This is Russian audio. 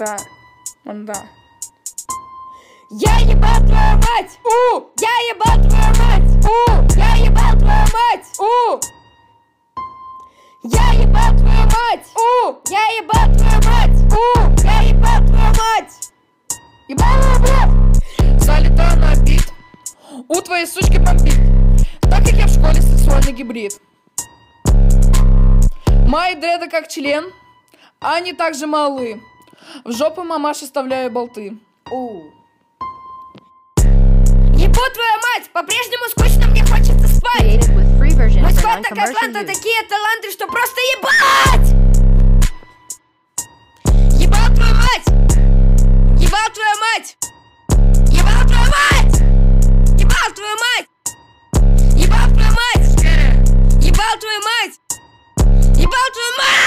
Да. Он да. Я ебал твою мать! У! Я ебал твою мать! У! Я ебал твою мать! У! Я ебал твою мать! У! Я ебал твою мать! У! Я ебал твою мать! Ебаная, блядь! Залетаю на бит. У твоей сучки бомбит. Так как я в школе сексуальный гибрид. Мои дреды как член, они также малы. В жопу мамаши вставляю болты. Оу. Ебу твою мать! По-прежнему скучно мне хочется спать! Москва так Атланта такие таланты, что просто ебать! Ебал твою мать! Ебал твою мать! Ебал твою мать! Ебал твою мать! Ебал твою мать! Ебал твою мать! Ебал твою мать!